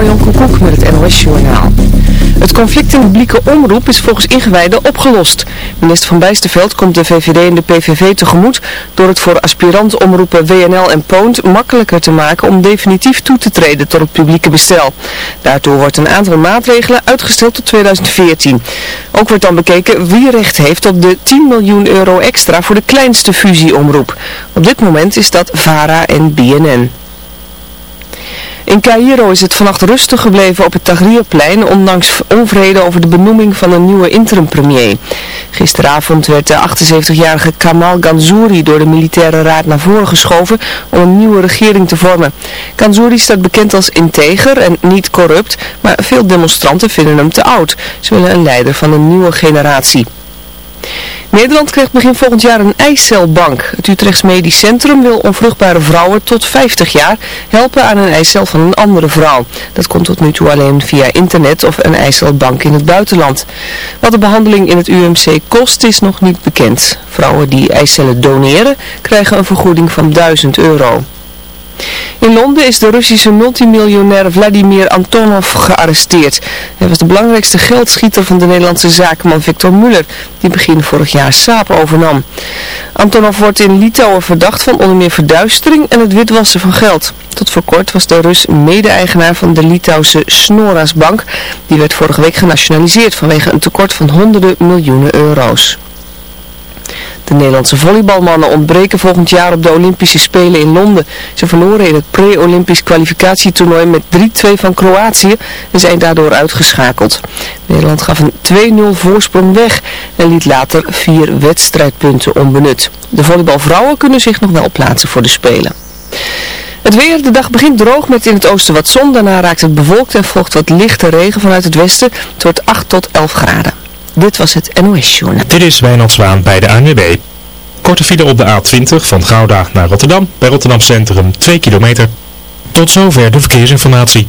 Marjon Koekoek met het NOS Journaal. Het conflict in publieke omroep is volgens ingewijden opgelost. Minister Van Bijsterveld komt de VVD en de PVV tegemoet door het voor aspirantomroepen WNL en Poont makkelijker te maken om definitief toe te treden tot het publieke bestel. Daartoe wordt een aantal maatregelen uitgesteld tot 2014. Ook wordt dan bekeken wie recht heeft op de 10 miljoen euro extra voor de kleinste fusieomroep. Op dit moment is dat VARA en BNN. In Cairo is het vannacht rustig gebleven op het Tahrirplein, ondanks onvrede over de benoeming van een nieuwe interim-premier. Gisteravond werd de 78-jarige Kamal Ganzouri door de militaire raad naar voren geschoven om een nieuwe regering te vormen. Ganzouri staat bekend als integer en niet corrupt, maar veel demonstranten vinden hem te oud. Ze willen een leider van een nieuwe generatie. Nederland krijgt begin volgend jaar een eicelbank. Het Utrechts Medisch Centrum wil onvruchtbare vrouwen tot 50 jaar helpen aan een eicel van een andere vrouw. Dat komt tot nu toe alleen via internet of een eicelbank in het buitenland. Wat de behandeling in het UMC kost is nog niet bekend. Vrouwen die eicellen doneren krijgen een vergoeding van 1000 euro. In Londen is de Russische multimiljonair Vladimir Antonov gearresteerd. Hij was de belangrijkste geldschieter van de Nederlandse zakenman Victor Muller, die begin vorig jaar Saab overnam. Antonov wordt in Litouwen verdacht van onder meer verduistering en het witwassen van geld. Tot voor kort was de Rus mede-eigenaar van de Litouwse Snoras Bank. Die werd vorige week genationaliseerd vanwege een tekort van honderden miljoenen euro's. De Nederlandse volleybalmannen ontbreken volgend jaar op de Olympische Spelen in Londen. Ze verloren in het pre-Olympisch kwalificatietoernooi met 3-2 van Kroatië en zijn daardoor uitgeschakeld. Nederland gaf een 2-0 voorsprong weg en liet later vier wedstrijdpunten onbenut. De volleybalvrouwen kunnen zich nog wel plaatsen voor de Spelen. Het weer, de dag begint droog met in het oosten wat zon. Daarna raakt het bewolkt en volgt wat lichte regen vanuit het westen. Het wordt 8 tot 11 graden. Dit was het NOS Journal. Dit is Wijnand Zwaan bij de ANWB. Korte file op de A20 van Gouda naar Rotterdam. Bij Rotterdam Centrum 2 kilometer. Tot zover de verkeersinformatie.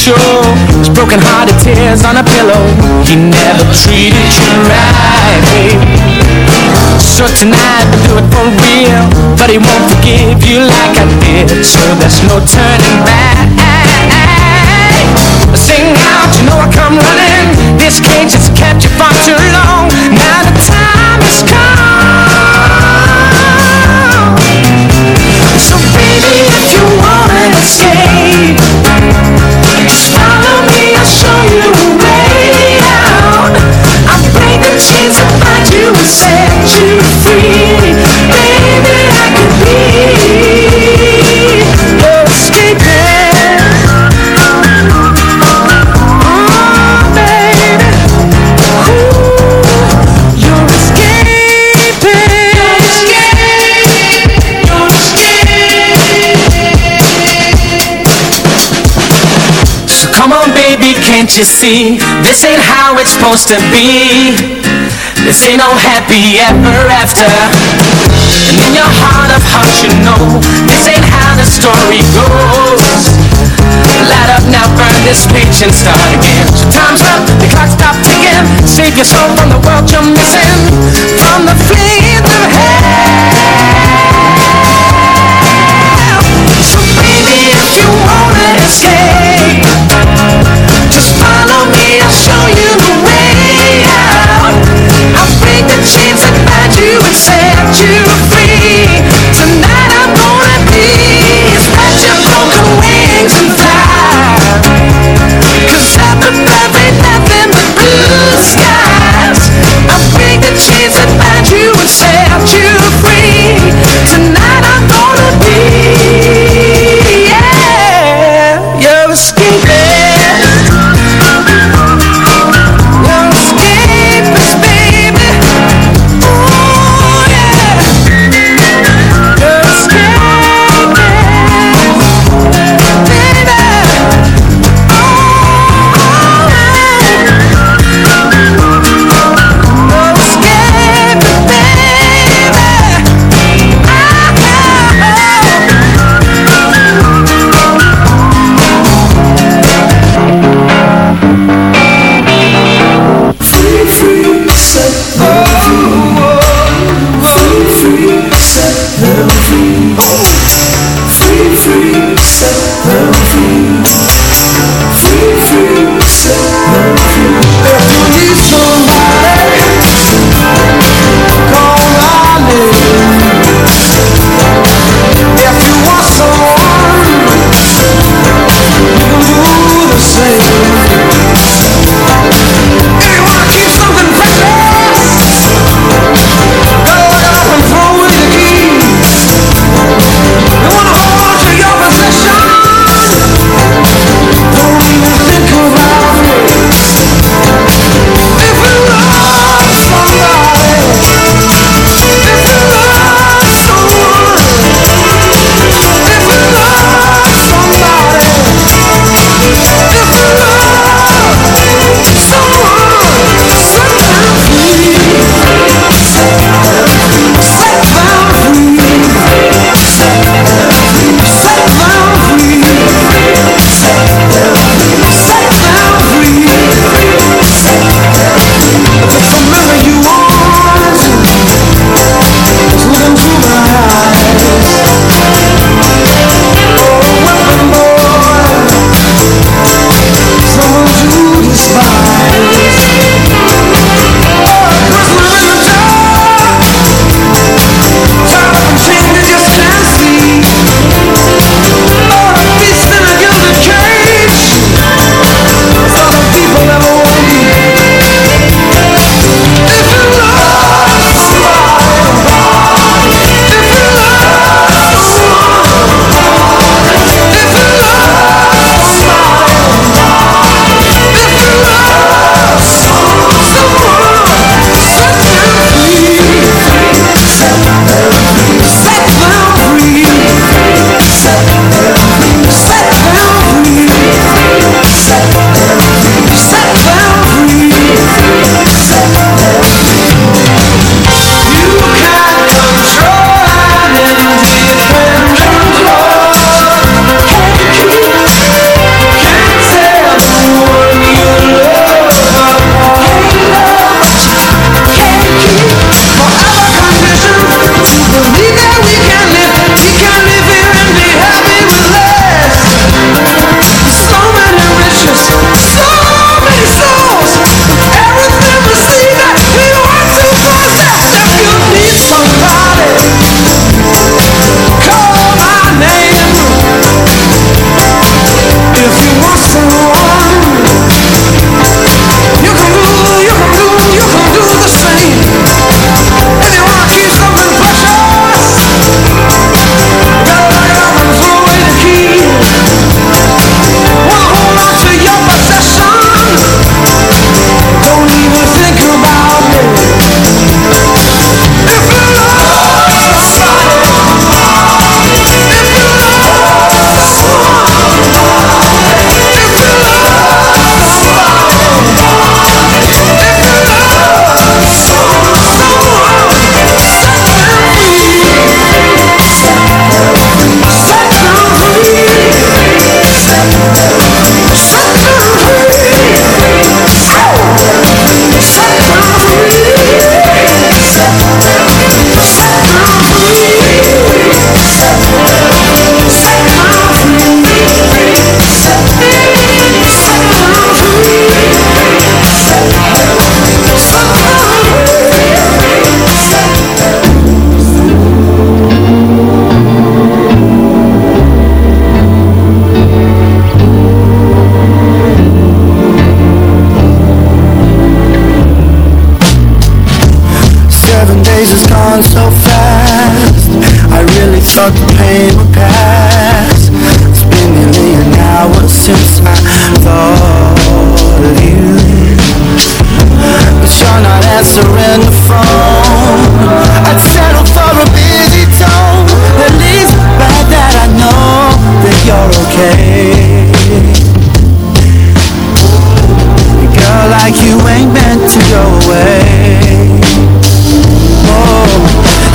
Show is broken hearted tears on a pillow. He never treated you right, babe. So tonight we'll do it for real, but he won't forgive you like I did. So there's no turning back. Sing out, you know I come running. This cage has kept you far too long. Now the time has come. Can't you see? This ain't how it's supposed to be This ain't no happy ever after. And in your heart of hearts you know This ain't how the story goes. Light up now, burn this page and start again. So time's up, the clock stopped ticking. Save your soul from the world you're missing. From the flames of hell. So baby, if you wanna escape Just follow you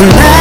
Tonight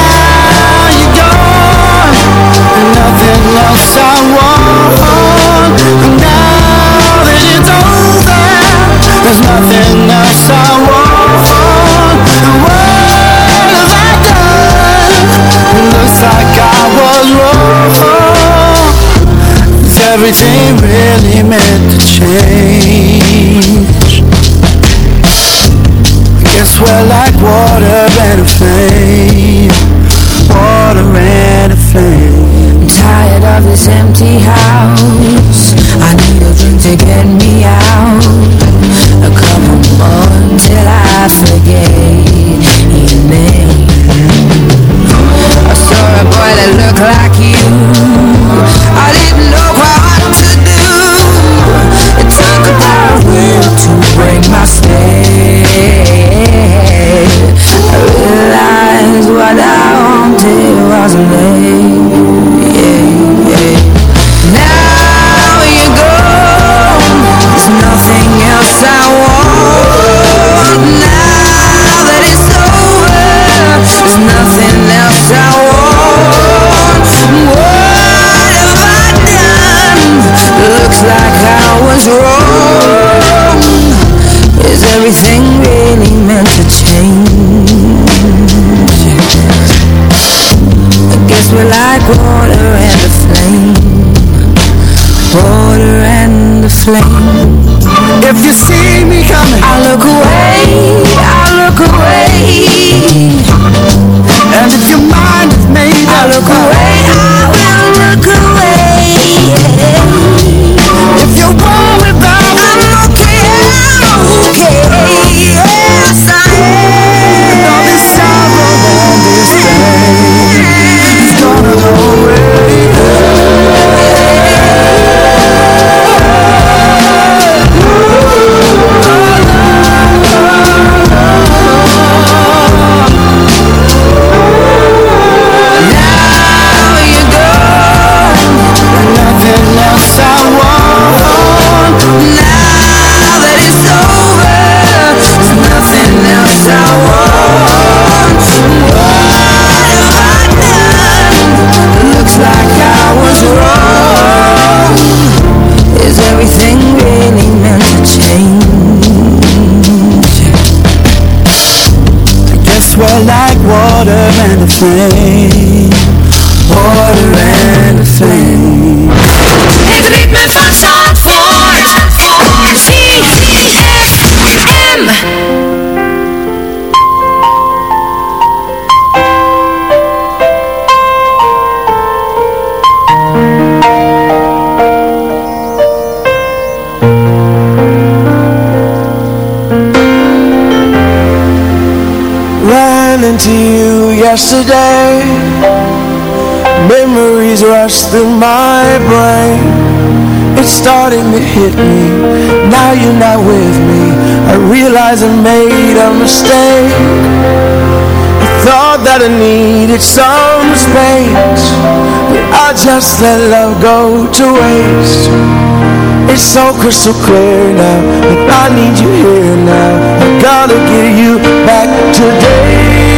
needed some space. But I just let love go to waste. It's so crystal clear now And I need you here now. I gotta get you back today.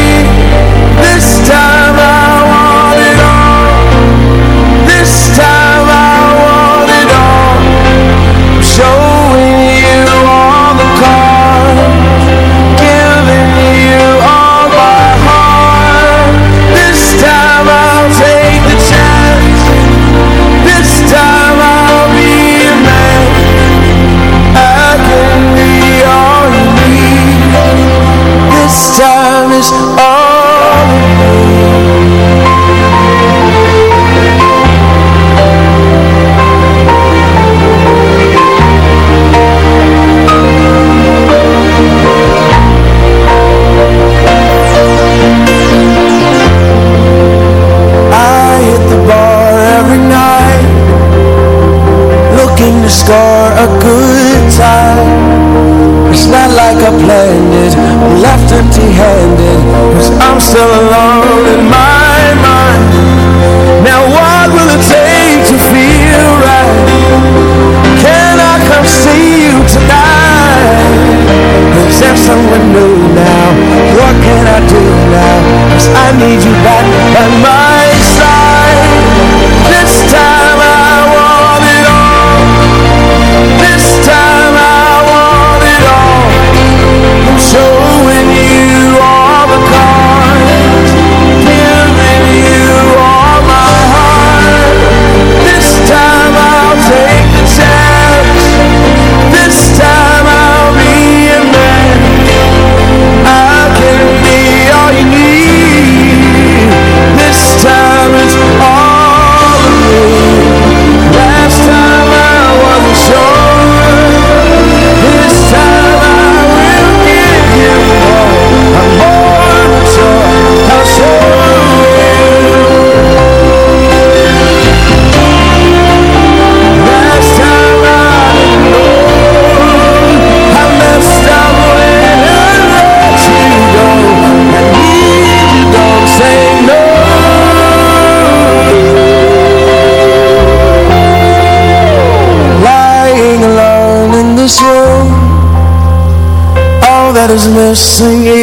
singing.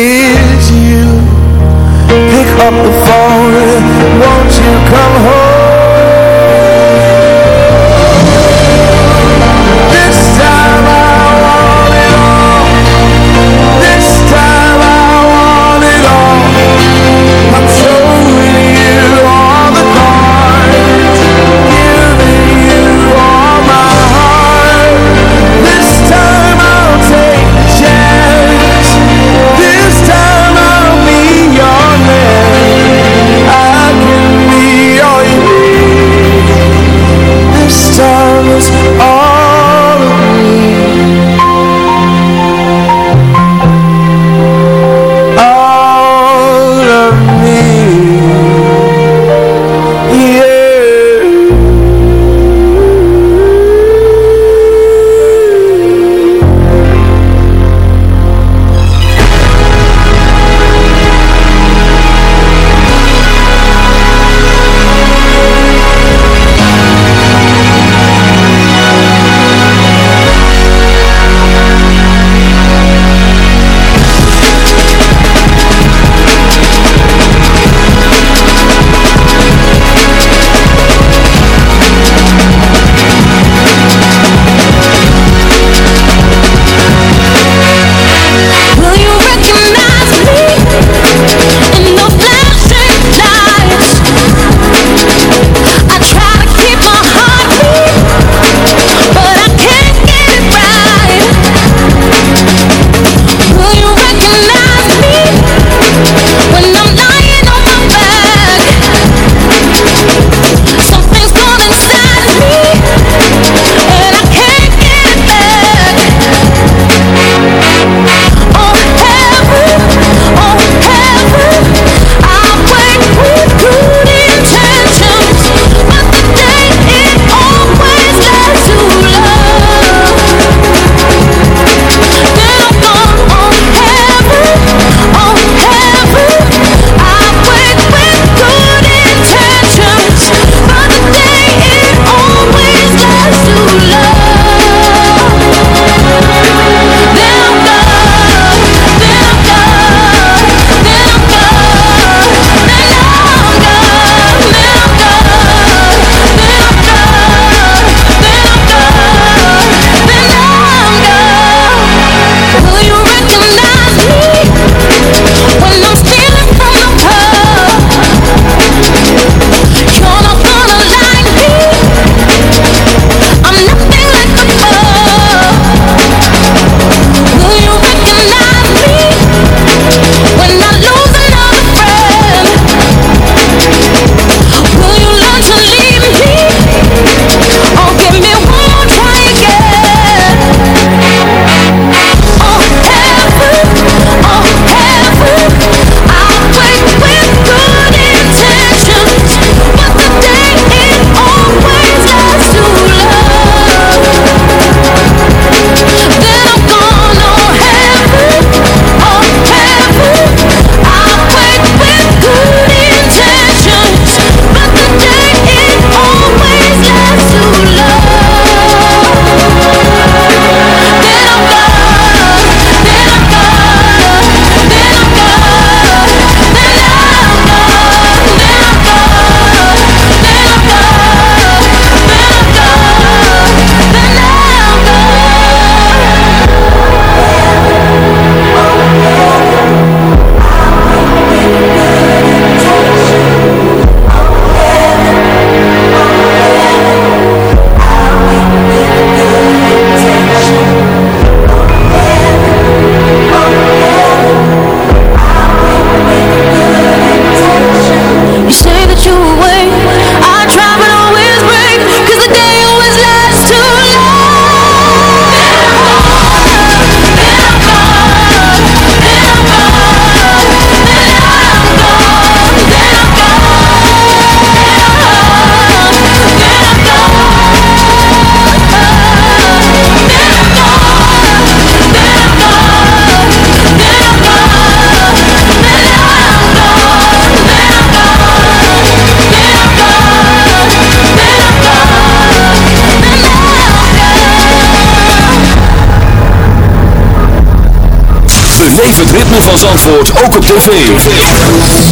het ritme van Zandvoort ook op tv.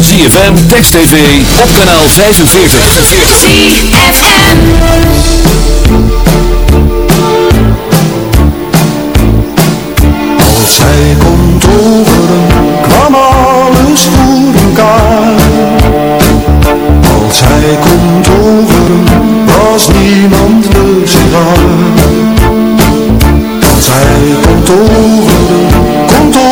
ZFM, Text TV, op kanaal 45. ZFM Als hij kon toveren, kwam alles voor elkaar. Als hij kon toveren, was niemand luisteraar. Als hij kon toveren, kon toveren.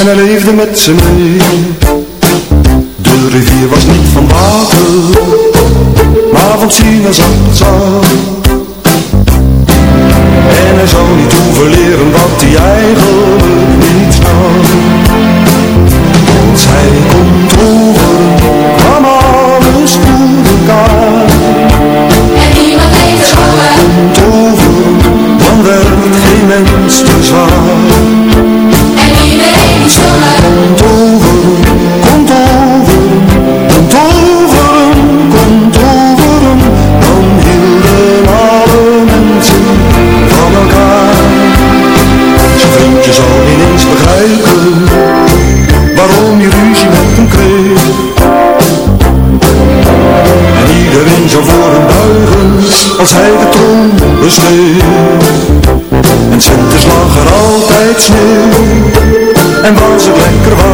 en hij leefde met zijn mee. de sneeuw. En winters lag er altijd sneeuw. En was het lekker warm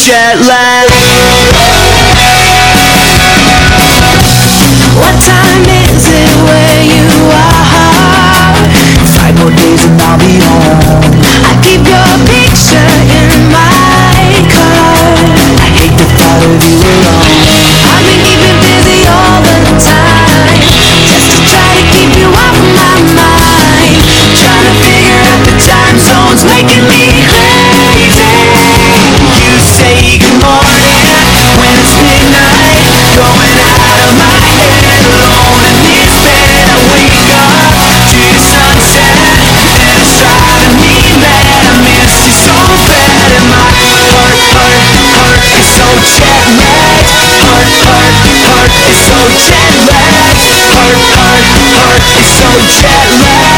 jet lag. What time is it where you are? Five more days and I'll be home. I keep your picture in my car. I hate the thought of you alone. I've been keeping busy all the time, just to try to keep you off my mind. Trying to figure out the time zones making me. jet lag Heart, heart, heart is so jet lag.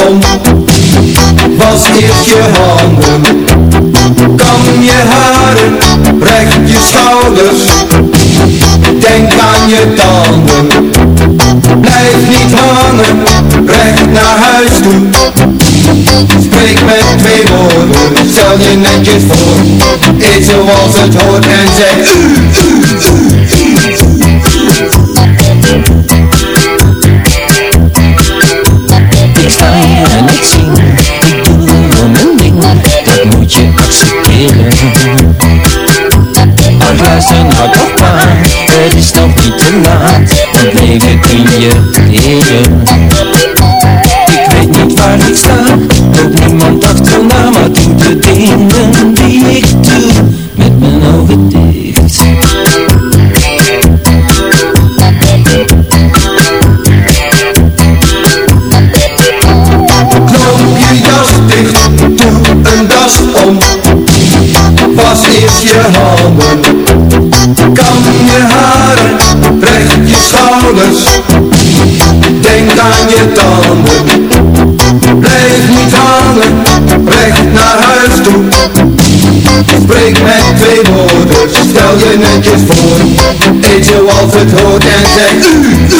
Was eerst je handen. Kam je haren, recht je schouders. Denk aan je tanden. Blijf niet hangen, recht naar huis toe. Spreek met twee woorden, stel je netjes voor. Eet zoals het hoort en zeg u, u, Ik aan je tanden. Blijf niet hangen, recht naar huis toe. Spreek met twee woorden, stel je netjes voor. Eet zoals het hoort en zeg u, u,